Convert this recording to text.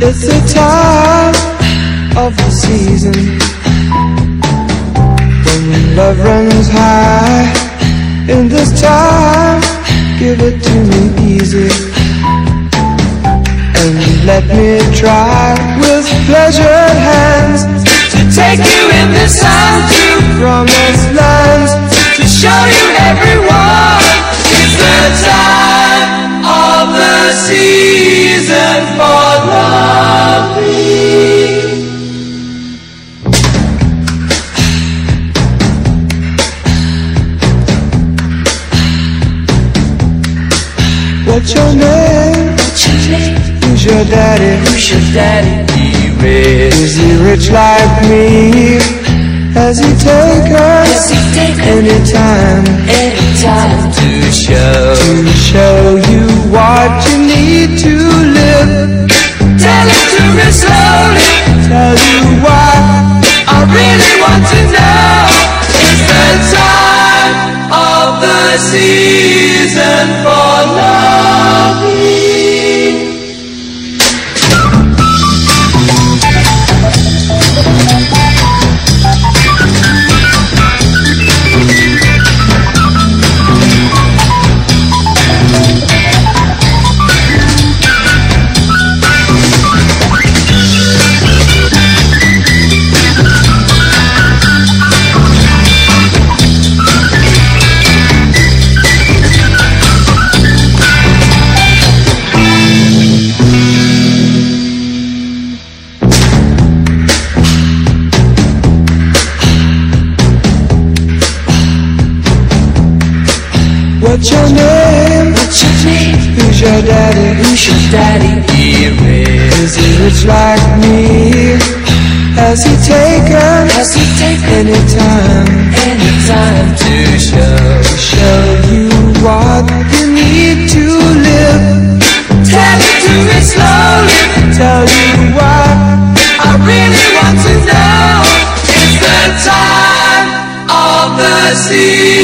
It's the time of the season when love runs high. In this time, give it to me easy. And let me try with pleasured What's your name? Who's your daddy? Who's your daddy? He rich. Is he rich like me? Has he take us Does he take anytime any time to show? to show you what you need to live? Tell him to me slowly. Tell you why I really want to know. It's the time of the season What's your name? What's your name? Who's your daddy? Who's your daddy? He. Is he rich like me? Has he taken Does he take anytime any time to show? to show you what you need to live? Tell it to me slowly. Tell you what I really want to know. It's the time of the love.